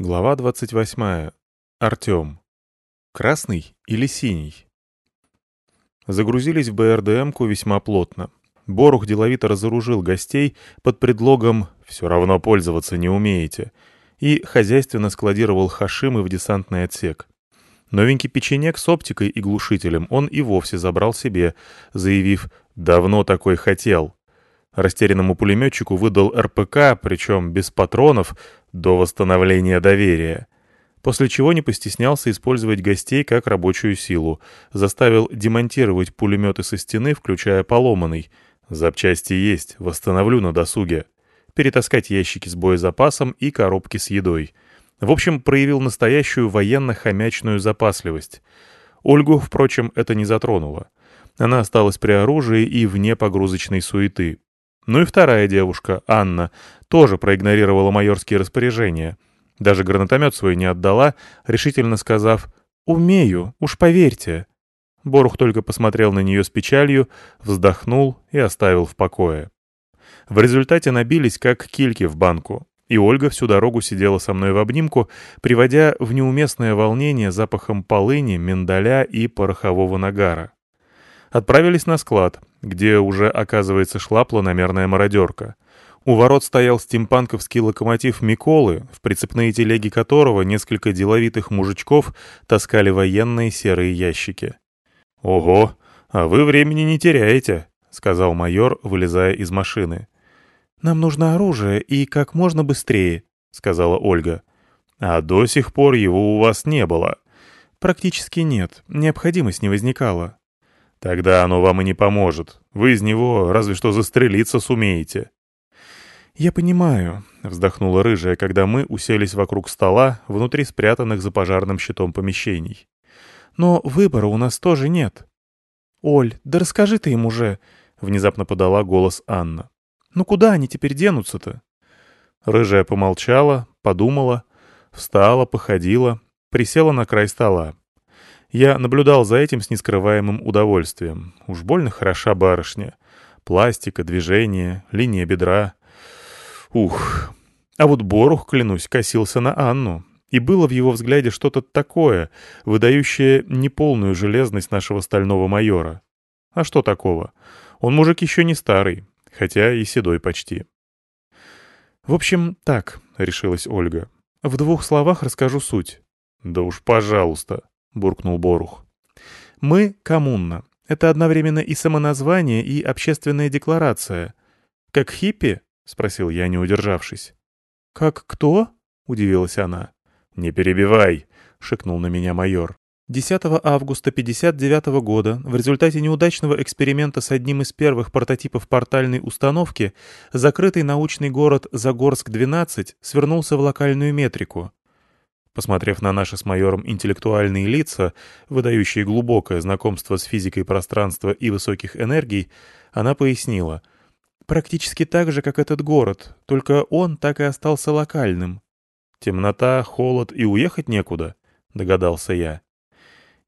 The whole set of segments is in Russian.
Глава 28. Артем. Красный или синий? Загрузились в БРДМку весьма плотно. Борух деловито разоружил гостей под предлогом «все равно пользоваться не умеете» и хозяйственно складировал Хашимы в десантный отсек. Новенький печенек с оптикой и глушителем он и вовсе забрал себе, заявив «давно такой хотел». Растерянному пулеметчику выдал РПК, причем без патронов, до восстановления доверия. После чего не постеснялся использовать гостей как рабочую силу. Заставил демонтировать пулеметы со стены, включая поломанный. Запчасти есть, восстановлю на досуге. Перетаскать ящики с боезапасом и коробки с едой. В общем, проявил настоящую военно-хомячную запасливость. Ольгу, впрочем, это не затронуло. Она осталась при оружии и вне погрузочной суеты. Ну и вторая девушка, Анна, тоже проигнорировала майорские распоряжения. Даже гранатомет свой не отдала, решительно сказав «Умею, уж поверьте». Борух только посмотрел на нее с печалью, вздохнул и оставил в покое. В результате набились, как кильки в банку, и Ольга всю дорогу сидела со мной в обнимку, приводя в неуместное волнение запахом полыни, миндаля и порохового нагара. Отправились на склад, где уже, оказывается, шла планомерная мародерка. У ворот стоял стимпанковский локомотив Миколы, в прицепные телеги которого несколько деловитых мужичков таскали военные серые ящики. «Ого, а вы времени не теряете», — сказал майор, вылезая из машины. «Нам нужно оружие и как можно быстрее», — сказала Ольга. «А до сих пор его у вас не было». «Практически нет, необходимость не возникала». Тогда оно вам и не поможет. Вы из него разве что застрелиться сумеете. «Я понимаю», — вздохнула рыжая, когда мы уселись вокруг стола, внутри спрятанных за пожарным щитом помещений. «Но выбора у нас тоже нет». «Оль, да расскажи ты им уже», — внезапно подала голос Анна. «Ну куда они теперь денутся-то?» Рыжая помолчала, подумала, встала, походила, присела на край стола. Я наблюдал за этим с нескрываемым удовольствием. Уж больно хороша барышня. Пластика, движение, линия бедра. Ух. А вот Борух, клянусь, косился на Анну. И было в его взгляде что-то такое, выдающее неполную железность нашего стального майора. А что такого? Он мужик еще не старый, хотя и седой почти. «В общем, так», — решилась Ольга. «В двух словах расскажу суть». «Да уж, пожалуйста», — буркнул Борух. «Мы — коммуна. Это одновременно и самоназвание, и общественная декларация. Как хиппи?» — спросил я, не удержавшись. «Как кто?» — удивилась она. «Не перебивай», — шикнул на меня майор. 10 августа 1959 года в результате неудачного эксперимента с одним из первых прототипов портальной установки закрытый научный город Загорск-12 свернулся в локальную метрику. Посмотрев на наши с майором интеллектуальные лица, выдающие глубокое знакомство с физикой пространства и высоких энергий, она пояснила. «Практически так же, как этот город, только он так и остался локальным». «Темнота, холод и уехать некуда», — догадался я.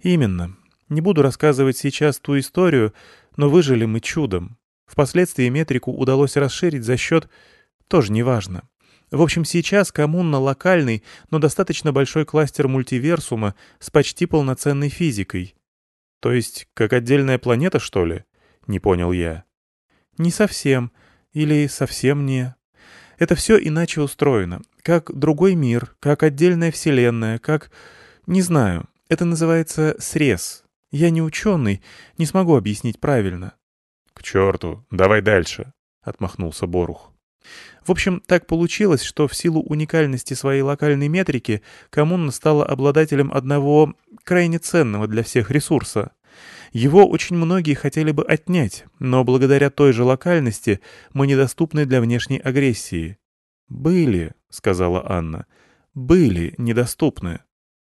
«Именно. Не буду рассказывать сейчас ту историю, но выжили мы чудом. Впоследствии метрику удалось расширить за счет... Тоже неважно. В общем, сейчас коммуна локальный, но достаточно большой кластер мультиверсума с почти полноценной физикой. То есть, как отдельная планета, что ли? Не понял я. Не совсем. Или совсем не. Это все иначе устроено. Как другой мир, как отдельная вселенная, как... Не знаю. Это называется срез. Я не ученый, не смогу объяснить правильно. — К черту, давай дальше, — отмахнулся Борух. В общем, так получилось, что в силу уникальности своей локальной метрики коммуна стала обладателем одного крайне ценного для всех ресурса. Его очень многие хотели бы отнять, но благодаря той же локальности мы недоступны для внешней агрессии. «Были», — сказала Анна, — «были недоступны».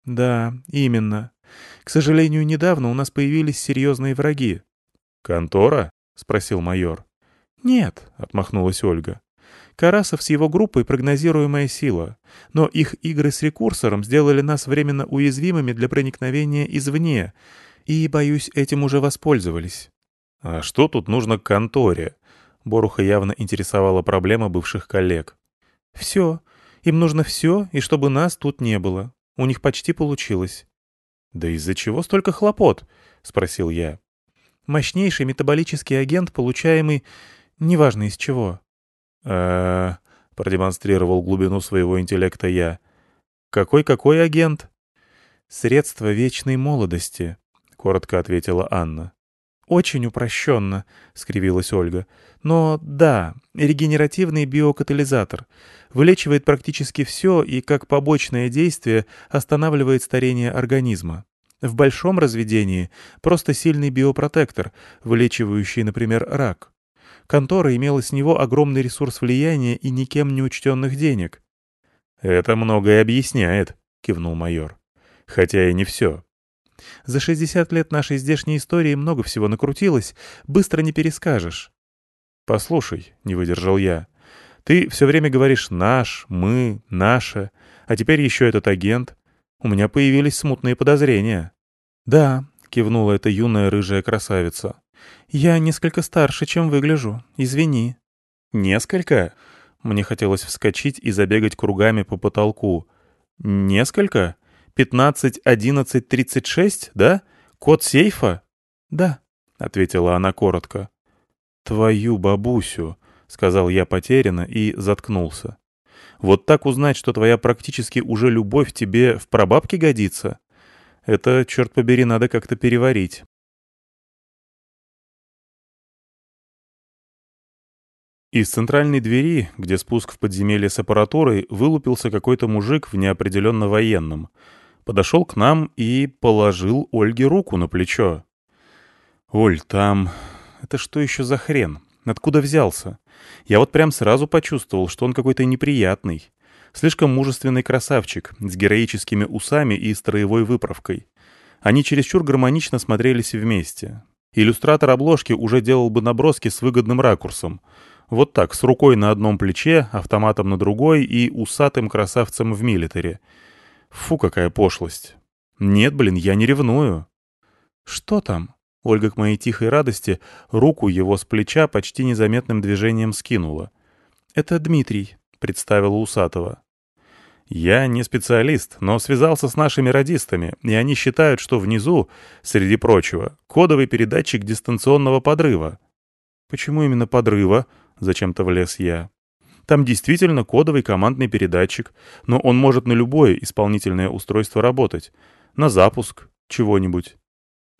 «Да, именно. К сожалению, недавно у нас появились серьезные враги». «Контора?» — спросил майор. «Нет», — отмахнулась Ольга. Карасов с его группой прогнозируемая сила, но их игры с рекурсором сделали нас временно уязвимыми для проникновения извне, и, боюсь, этим уже воспользовались. А что тут нужно к конторе? Боруха явно интересовала проблема бывших коллег. Все. Им нужно все, и чтобы нас тут не было. У них почти получилось». «Да из-за чего столько хлопот?» — спросил я. «Мощнейший метаболический агент, получаемый... неважно из чего». «Э-э...» — продемонстрировал глубину своего интеллекта я. «Какой-какой агент?» «Средство вечной молодости», — коротко ответила Анна. «Очень упрощенно», — скривилась Ольга. «Но да, регенеративный биокатализатор. Вылечивает практически все и, как побочное действие, останавливает старение организма. В большом разведении просто сильный биопротектор, вылечивающий, например, рак. Контора имела с него огромный ресурс влияния и никем не учтенных денег». «Это многое объясняет», — кивнул майор. «Хотя и не все». За 60 лет нашей здешней истории много всего накрутилось, быстро не перескажешь. «Послушай», — не выдержал я, — «ты все время говоришь «наш», «мы», «наше», а теперь еще этот агент. У меня появились смутные подозрения». «Да», — кивнула эта юная рыжая красавица. «Я несколько старше, чем выгляжу. Извини». «Несколько?» Мне хотелось вскочить и забегать кругами по потолку. «Несколько?» Пятнадцать, одиннадцать, тридцать шесть, да? Код сейфа?» «Да», — ответила она коротко. «Твою бабусю», — сказал я потерянно и заткнулся. «Вот так узнать, что твоя практически уже любовь тебе в прабабке годится? Это, черт побери, надо как-то переварить». Из центральной двери, где спуск в подземелье с аппаратурой, вылупился какой-то мужик в неопределенно военном — подошел к нам и положил Ольге руку на плечо. «Оль, там... Это что еще за хрен? Откуда взялся? Я вот прям сразу почувствовал, что он какой-то неприятный. Слишком мужественный красавчик, с героическими усами и строевой выправкой. Они чересчур гармонично смотрелись вместе. Иллюстратор обложки уже делал бы наброски с выгодным ракурсом. Вот так, с рукой на одном плече, автоматом на другой и усатым красавцем в милитаре. Фу, какая пошлость. Нет, блин, я не ревную. Что там? Ольга к моей тихой радости руку его с плеча почти незаметным движением скинула. «Это Дмитрий», — представила Усатого. «Я не специалист, но связался с нашими радистами, и они считают, что внизу, среди прочего, кодовый передатчик дистанционного подрыва». «Почему именно подрыва?» — зачем-то влез я. Там действительно кодовый командный передатчик, но он может на любое исполнительное устройство работать. На запуск чего-нибудь.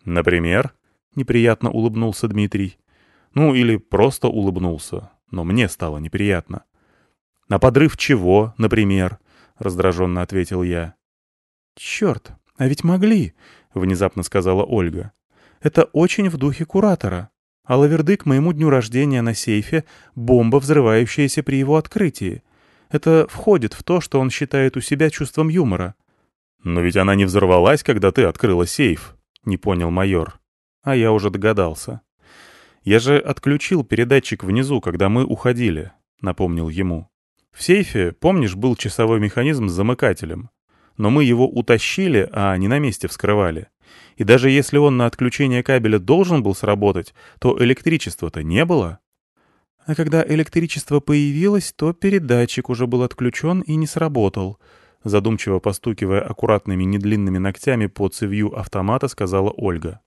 Например? Неприятно улыбнулся Дмитрий. Ну, или просто улыбнулся, но мне стало неприятно. «На подрыв чего, например?» — раздраженно ответил я. «Черт, а ведь могли!» — внезапно сказала Ольга. «Это очень в духе куратора. А лаверды к моему дню рождения на сейфе — бомба, взрывающаяся при его открытии. Это входит в то, что он считает у себя чувством юмора. «Но ведь она не взорвалась, когда ты открыла сейф», — не понял майор. А я уже догадался. «Я же отключил передатчик внизу, когда мы уходили», — напомнил ему. «В сейфе, помнишь, был часовой механизм с замыкателем? Но мы его утащили, а не на месте вскрывали. И даже если он на отключение кабеля должен был сработать, то электричества-то не было. А когда электричество появилось, то передатчик уже был отключен и не сработал. Задумчиво постукивая аккуратными недлинными ногтями по цевью автомата, сказала Ольга.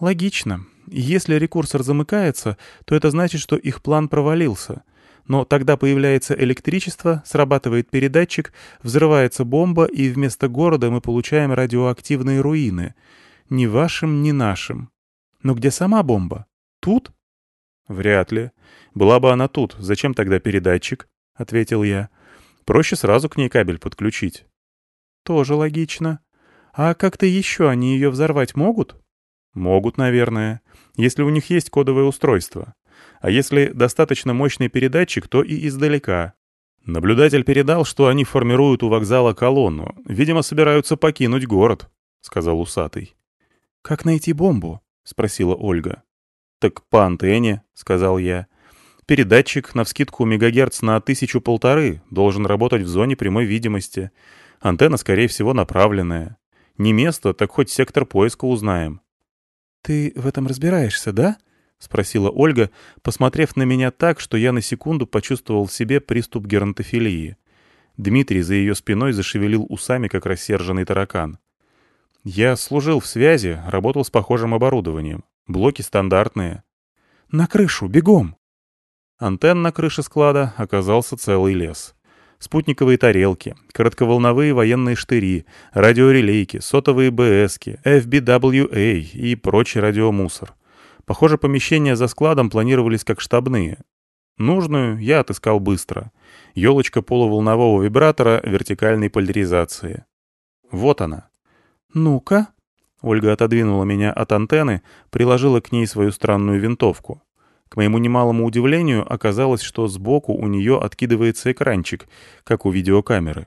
«Логично. Если рекурсор замыкается, то это значит, что их план провалился. Но тогда появляется электричество, срабатывает передатчик, взрывается бомба, и вместо города мы получаем радиоактивные руины. Ни вашим, ни нашим. Но где сама бомба? Тут? Вряд ли. Была бы она тут, зачем тогда передатчик? — ответил я. Проще сразу к ней кабель подключить. Тоже логично. А как-то еще они ее взорвать могут? Могут, наверное, если у них есть кодовое устройство. А если достаточно мощный передатчик, то и издалека. Наблюдатель передал, что они формируют у вокзала колонну. Видимо, собираются покинуть город, — сказал усатый. «Как найти бомбу?» — спросила Ольга. «Так по антенне», — сказал я. «Передатчик, навскидку мегагерц на тысячу-полторы, должен работать в зоне прямой видимости. Антенна, скорее всего, направленная. Не место, так хоть сектор поиска узнаем». «Ты в этом разбираешься, да?» — спросила Ольга, посмотрев на меня так, что я на секунду почувствовал в себе приступ геронтофилии. Дмитрий за ее спиной зашевелил усами, как рассерженный таракан. «Я служил в связи, работал с похожим оборудованием. Блоки стандартные». «На крышу, бегом!» Антенн на крыше склада оказался целый лес. Спутниковые тарелки, коротковолновые военные штыри, радиорелейки, сотовые БСки, FBWA и прочий радиомусор. Похоже, помещения за складом планировались как штабные. Нужную я отыскал быстро. Елочка полуволнового вибратора вертикальной поляризации. Вот она. «Ну-ка». Ольга отодвинула меня от антенны, приложила к ней свою странную винтовку. К моему немалому удивлению оказалось, что сбоку у нее откидывается экранчик, как у видеокамеры.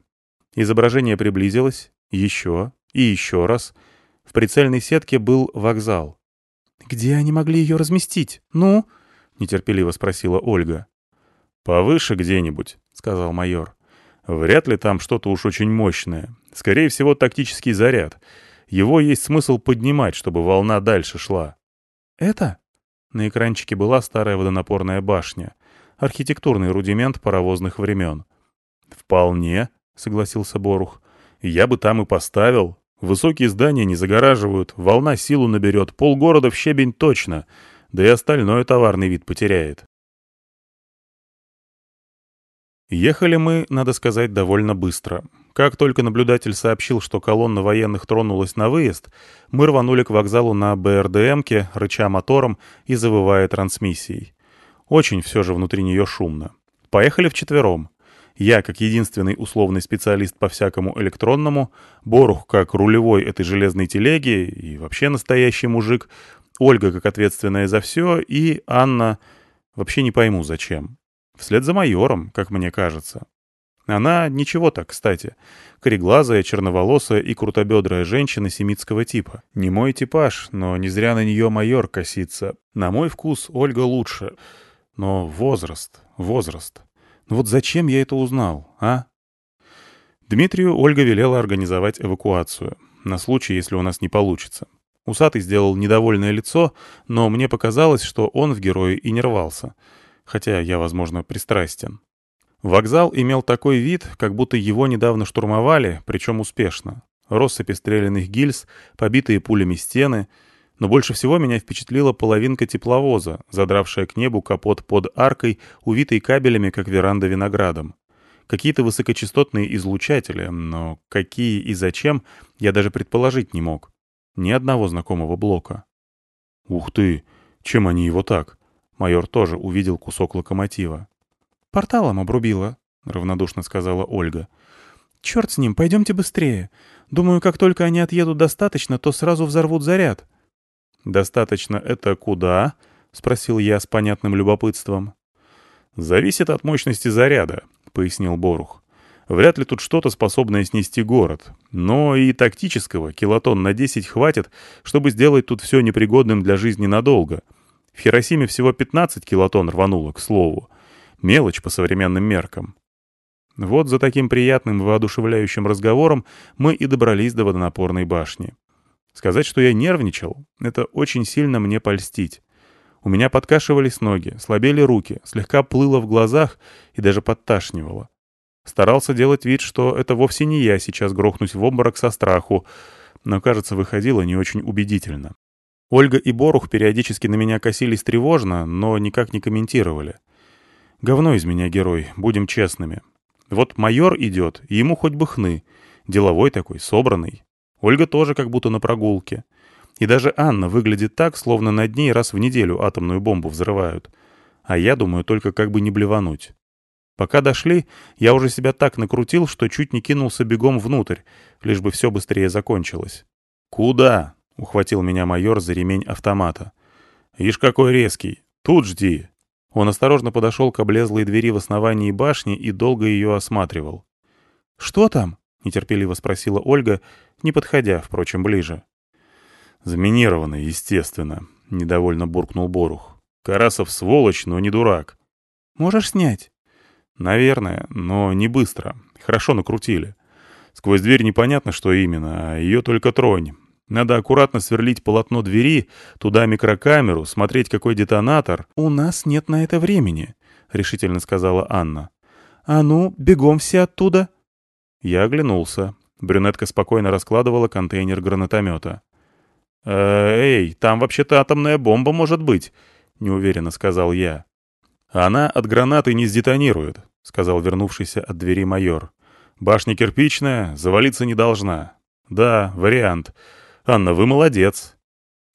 Изображение приблизилось, еще и еще раз. В прицельной сетке был вокзал. «Где они могли ее разместить? Ну?» — нетерпеливо спросила Ольга. «Повыше где-нибудь», — сказал майор. «Вряд ли там что-то уж очень мощное. Скорее всего, тактический заряд. Его есть смысл поднимать, чтобы волна дальше шла». «Это?» На экранчике была старая водонапорная башня. Архитектурный рудимент паровозных времен. «Вполне», — согласился Борух. «Я бы там и поставил. Высокие здания не загораживают, волна силу наберет, полгорода в щебень точно да и остальное товарный вид потеряет. Ехали мы, надо сказать, довольно быстро. Как только наблюдатель сообщил, что колонна военных тронулась на выезд, мы рванули к вокзалу на БРДМке, рыча мотором и завывая трансмиссией. Очень все же внутри нее шумно. Поехали вчетвером. Я, как единственный условный специалист по всякому электронному, Борух, как рулевой этой железной телеги и вообще настоящий мужик, Ольга как ответственная за все, и Анна... Вообще не пойму, зачем. Вслед за майором, как мне кажется. Она ничего так, кстати. Кореглазая, черноволосая и крутобедрая женщина семитского типа. Не мой типаж, но не зря на нее майор косится. На мой вкус Ольга лучше. Но возраст, возраст. Ну вот зачем я это узнал, а? Дмитрию Ольга велела организовать эвакуацию. На случай, если у нас не получится. Усатый сделал недовольное лицо, но мне показалось, что он в герое и не рвался. Хотя я, возможно, пристрастен. Вокзал имел такой вид, как будто его недавно штурмовали, причем успешно. Россыпи стрелянных гильз, побитые пулями стены. Но больше всего меня впечатлила половинка тепловоза, задравшая к небу капот под аркой, увитой кабелями, как веранда виноградом. Какие-то высокочастотные излучатели, но какие и зачем, я даже предположить не мог. Ни одного знакомого блока. «Ух ты! Чем они его так?» Майор тоже увидел кусок локомотива. «Порталом обрубило», — равнодушно сказала Ольга. «Черт с ним, пойдемте быстрее. Думаю, как только они отъедут достаточно, то сразу взорвут заряд». «Достаточно это куда?» — спросил я с понятным любопытством. «Зависит от мощности заряда», — пояснил Борух. Вряд ли тут что-то способное снести город. Но и тактического килотон на 10 хватит, чтобы сделать тут все непригодным для жизни надолго. В Хиросиме всего 15 килотон рвануло, к слову. Мелочь по современным меркам. Вот за таким приятным воодушевляющим разговором мы и добрались до водонапорной башни. Сказать, что я нервничал, это очень сильно мне польстить. У меня подкашивались ноги, слабели руки, слегка плыло в глазах и даже подташнивало. Старался делать вид, что это вовсе не я сейчас грохнусь в обморок со страху, но, кажется, выходило не очень убедительно. Ольга и Борух периодически на меня косились тревожно, но никак не комментировали. Говно из меня герой, будем честными. Вот майор идет, ему хоть бы хны. Деловой такой, собранный. Ольга тоже как будто на прогулке. И даже Анна выглядит так, словно над ней раз в неделю атомную бомбу взрывают. А я думаю только как бы не блевануть. Пока дошли, я уже себя так накрутил, что чуть не кинулся бегом внутрь, лишь бы все быстрее закончилось. «Куда?» — ухватил меня майор за ремень автомата. «Ишь какой резкий! Тут жди!» Он осторожно подошел к облезлой двери в основании башни и долго ее осматривал. «Что там?» — нетерпеливо спросила Ольга, не подходя, впрочем, ближе. «Заминировано, естественно», — недовольно буркнул Борух. «Карасов сволочь, но не дурак». «Можешь снять?» «Наверное, но не быстро. Хорошо накрутили. Сквозь дверь непонятно, что именно, а ее только тронь. Надо аккуратно сверлить полотно двери, туда микрокамеру, смотреть, какой детонатор». «У нас нет на это времени», — решительно сказала Анна. «А ну, бегом все оттуда». Я оглянулся. Брюнетка спокойно раскладывала контейнер гранатомета. «Э, «Эй, там вообще-то атомная бомба может быть», — неуверенно сказал я. «Она от гранаты не сдетонирует», — сказал вернувшийся от двери майор. «Башня кирпичная, завалиться не должна. Да, вариант. Анна, вы молодец».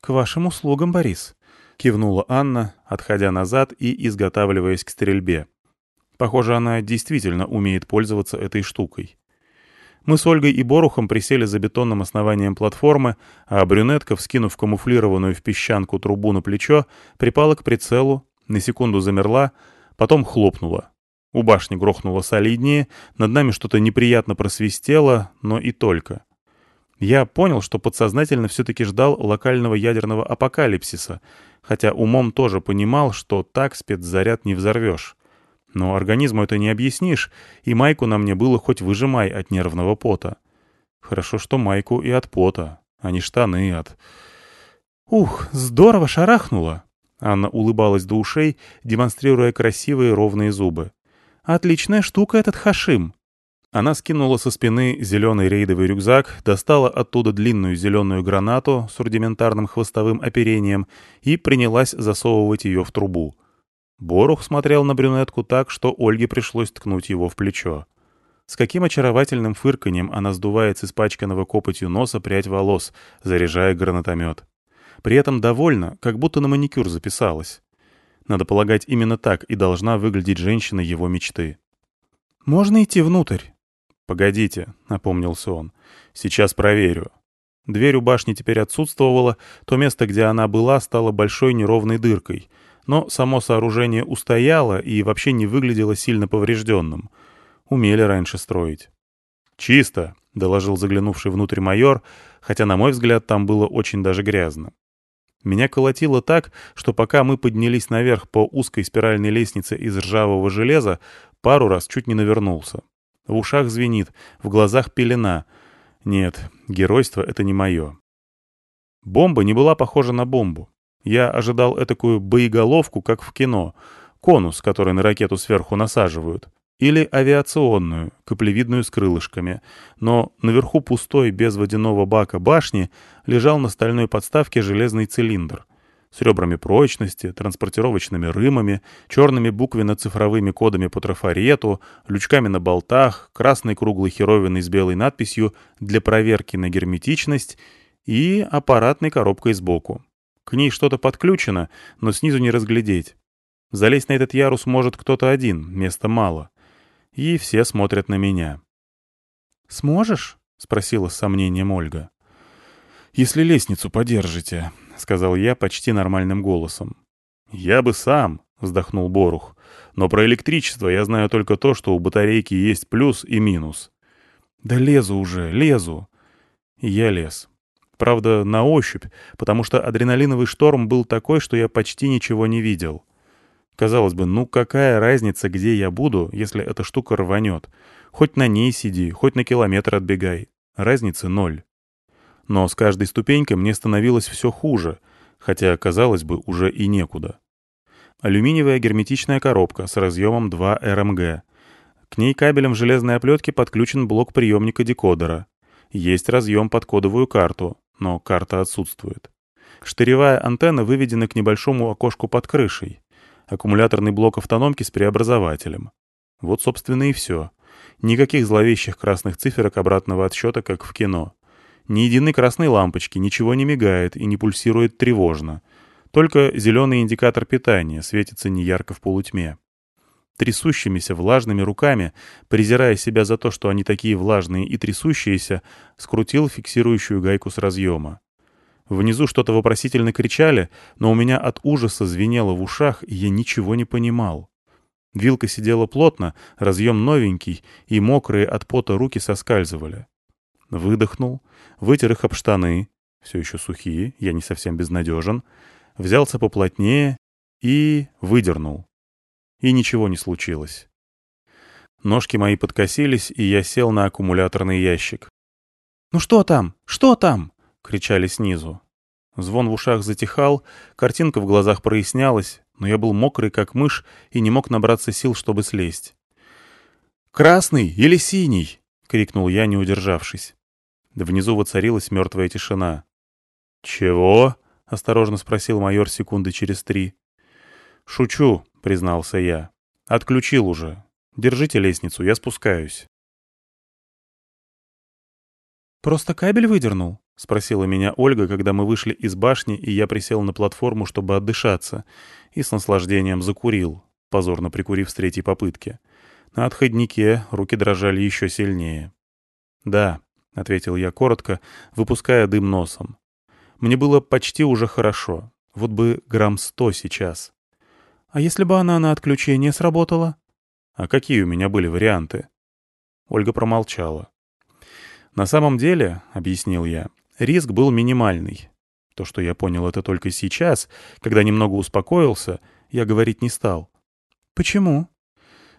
«К вашим услугам, Борис», — кивнула Анна, отходя назад и изготавливаясь к стрельбе. Похоже, она действительно умеет пользоваться этой штукой. Мы с Ольгой и Борухом присели за бетонным основанием платформы, а брюнетка, вскинув камуфлированную в песчанку трубу на плечо, припала к прицелу, на секунду замерла, потом хлопнула. У башни грохнуло солиднее, над нами что-то неприятно просвистело, но и только. Я понял, что подсознательно все-таки ждал локального ядерного апокалипсиса, хотя умом тоже понимал, что так спецзаряд не взорвешь. Но организму это не объяснишь, и майку на мне было хоть выжимай от нервного пота. Хорошо, что майку и от пота, а не штаны от... «Ух, здорово шарахнуло!» Анна улыбалась до ушей, демонстрируя красивые ровные зубы. «Отличная штука этот Хашим!» Она скинула со спины зеленый рейдовый рюкзак, достала оттуда длинную зеленую гранату с рудиментарным хвостовым оперением и принялась засовывать ее в трубу. Борух смотрел на брюнетку так, что Ольге пришлось ткнуть его в плечо. С каким очаровательным фырканьем она сдувает с испачканного копотью носа прядь волос, заряжая гранатомет. При этом довольна, как будто на маникюр записалась. Надо полагать, именно так и должна выглядеть женщина его мечты. «Можно идти внутрь?» «Погодите», — напомнился он. «Сейчас проверю». Дверь у башни теперь отсутствовала, то место, где она была, стало большой неровной дыркой — но само сооружение устояло и вообще не выглядело сильно поврежденным. Умели раньше строить. «Чисто», — доложил заглянувший внутрь майор, хотя, на мой взгляд, там было очень даже грязно. Меня колотило так, что пока мы поднялись наверх по узкой спиральной лестнице из ржавого железа, пару раз чуть не навернулся. В ушах звенит, в глазах пелена. Нет, геройство — это не мое. Бомба не была похожа на бомбу. Я ожидал этакую боеголовку, как в кино, конус, который на ракету сверху насаживают, или авиационную, каплевидную с крылышками, но наверху пустой, без водяного бака башни лежал на стальной подставке железный цилиндр с ребрами прочности, транспортировочными рымами, черными буквенно-цифровыми кодами по трафарету, лючками на болтах, красной круглой херовиной с белой надписью «Для проверки на герметичность» и аппаратной коробкой сбоку. К ней что-то подключено, но снизу не разглядеть. Залезть на этот ярус может кто-то один, места мало. И все смотрят на меня. «Сможешь?» — спросила с сомнением Ольга. «Если лестницу подержите», — сказал я почти нормальным голосом. «Я бы сам», — вздохнул Борух. «Но про электричество я знаю только то, что у батарейки есть плюс и минус». «Да лезу уже, лезу». Я лез. Правда, на ощупь, потому что адреналиновый шторм был такой, что я почти ничего не видел. Казалось бы, ну какая разница, где я буду, если эта штука рванет? Хоть на ней сиди, хоть на километр отбегай. Разницы ноль. Но с каждой ступенькой мне становилось все хуже, хотя, казалось бы, уже и некуда. Алюминиевая герметичная коробка с разъемом 2 РМГ. К ней кабелем в железной оплетке подключен блок приемника декодера. Есть разъем под кодовую карту, но карта отсутствует. Штыревая антенна выведена к небольшому окошку под крышей. Аккумуляторный блок автономки с преобразователем. Вот, собственно, и все. Никаких зловещих красных циферок обратного отсчета, как в кино. Ни единой красной лампочки, ничего не мигает и не пульсирует тревожно. Только зеленый индикатор питания светится неярко в полутьме. Трясущимися влажными руками, презирая себя за то, что они такие влажные и трясущиеся, скрутил фиксирующую гайку с разъема. Внизу что-то вопросительно кричали, но у меня от ужаса звенело в ушах, и я ничего не понимал. Вилка сидела плотно, разъем новенький, и мокрые от пота руки соскальзывали. Выдохнул, вытер их об штаны, все еще сухие, я не совсем безнадежен, взялся поплотнее и выдернул и ничего не случилось. Ножки мои подкосились, и я сел на аккумуляторный ящик. «Ну что там? Что там?» — кричали снизу. Звон в ушах затихал, картинка в глазах прояснялась, но я был мокрый, как мышь, и не мог набраться сил, чтобы слезть. «Красный или синий?» крикнул я, не удержавшись. Внизу воцарилась мертвая тишина. «Чего?» — осторожно спросил майор секунды через три. «Шучу», — признался я. «Отключил уже. Держите лестницу, я спускаюсь». «Просто кабель выдернул?» — спросила меня Ольга, когда мы вышли из башни, и я присел на платформу, чтобы отдышаться, и с наслаждением закурил, позорно прикурив с третьей попытки. На отходнике руки дрожали еще сильнее. «Да», — ответил я коротко, выпуская дым носом. «Мне было почти уже хорошо. Вот бы грамм сто сейчас». «А если бы она на отключение сработала?» «А какие у меня были варианты?» Ольга промолчала. «На самом деле, — объяснил я, — риск был минимальный. То, что я понял это только сейчас, когда немного успокоился, я говорить не стал. Почему?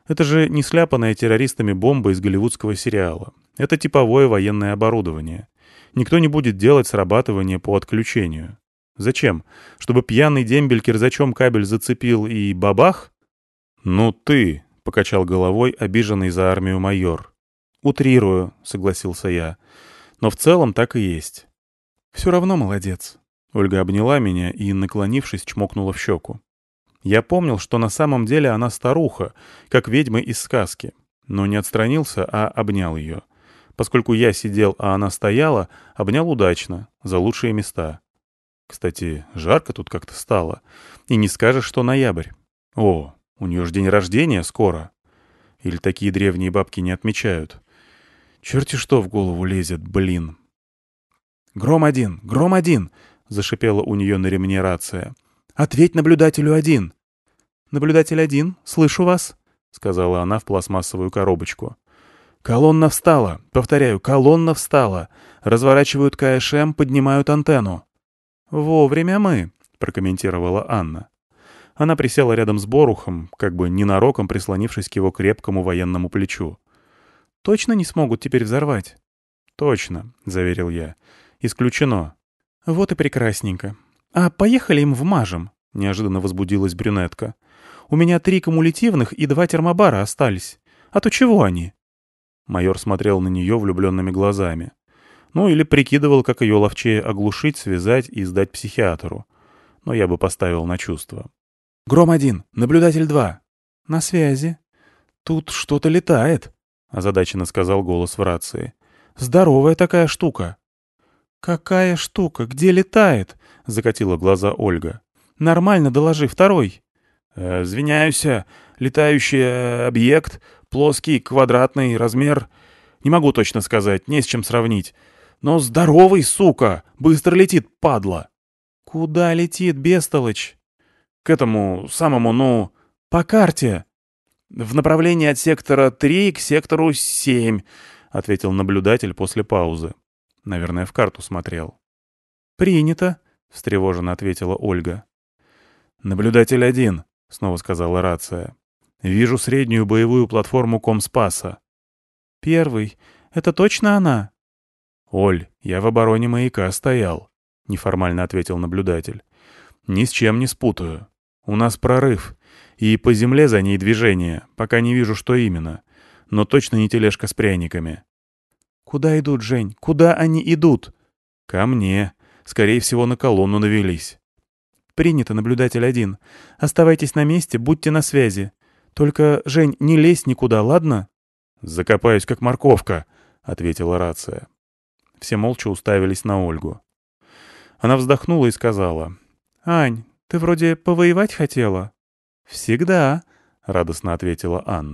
Это же не сляпанная террористами бомба из голливудского сериала. Это типовое военное оборудование. Никто не будет делать срабатывание по отключению. Зачем? Чтобы пьяный дембель кирзачом кабель зацепил и бабах? «Ну ты!» — покачал головой обиженный за армию майор. «Утрирую», — согласился я. «Но в целом так и есть». «Все равно молодец». Ольга обняла меня и, наклонившись, чмокнула в щеку. Я помнил, что на самом деле она старуха, как ведьма из сказки, но не отстранился, а обнял ее. Поскольку я сидел, а она стояла, обнял удачно, за лучшие места. Кстати, жарко тут как-то стало. И не скажешь, что ноябрь. О, у нее же день рождения скоро. Или такие древние бабки не отмечают. Черти что в голову лезет, блин. «Гром один! Гром один!» — зашипела у нее на ремне рация. «Ответь наблюдателю один!» «Наблюдатель один, слышу вас», — сказала она в пластмассовую коробочку. «Колонна встала. Повторяю, колонна встала. Разворачивают КШМ, поднимают антенну». «Вовремя мы», — прокомментировала Анна. Она присела рядом с Борухом, как бы ненароком прислонившись к его крепкому военному плечу. Точно не смогут теперь взорвать?» «Точно», — заверил я. «Исключено». «Вот и прекрасненько. А поехали им вмажем», — неожиданно возбудилась брюнетка. «У меня три кумулятивных и два термобара остались. А то чего они?» Майор смотрел на нее влюбленными глазами. Ну, или прикидывал, как ее ловчее оглушить, связать и сдать психиатру. Но я бы поставил на чувство. «Гром-1, наблюдатель 2». «На связи». «Тут что-то летает», — озадаченно сказал голос в рации. «Здоровая такая штука». «Какая штука? Где летает?» — закатила глаза Ольга. «Нормально, доложи, второй». «Э, «Извиняюсь, летающий э, объект, плоский, квадратный, размер. Не могу точно сказать, не с чем сравнить. Но здоровый, сука! Быстро летит, падла!» «Куда летит, бестолочь?» «К этому самому, ну, по карте!» «В направлении от сектора 3 к сектору 7», — ответил наблюдатель после паузы. Наверное, в карту смотрел. «Принято», — встревоженно ответила Ольга. «Наблюдатель один», — снова сказала рация. «Вижу среднюю боевую платформу Комспаса». «Первый. Это точно она?» «Оль, я в обороне маяка стоял», — неформально ответил наблюдатель. «Ни с чем не спутаю. У нас прорыв. И по земле за ней движение, пока не вижу, что именно. Но точно не тележка с пряниками. «Куда идут, Жень? Куда они идут?» «Ко мне. Скорее всего, на колонну навелись». «Принято, наблюдатель один. Оставайтесь на месте, будьте на связи. Только, Жень, не лезь никуда, ладно?» «Закопаюсь, как морковка», — ответила рация. Все молча уставились на Ольгу. Она вздохнула и сказала. «Ань, ты вроде повоевать хотела?» «Всегда», — радостно ответила Анна.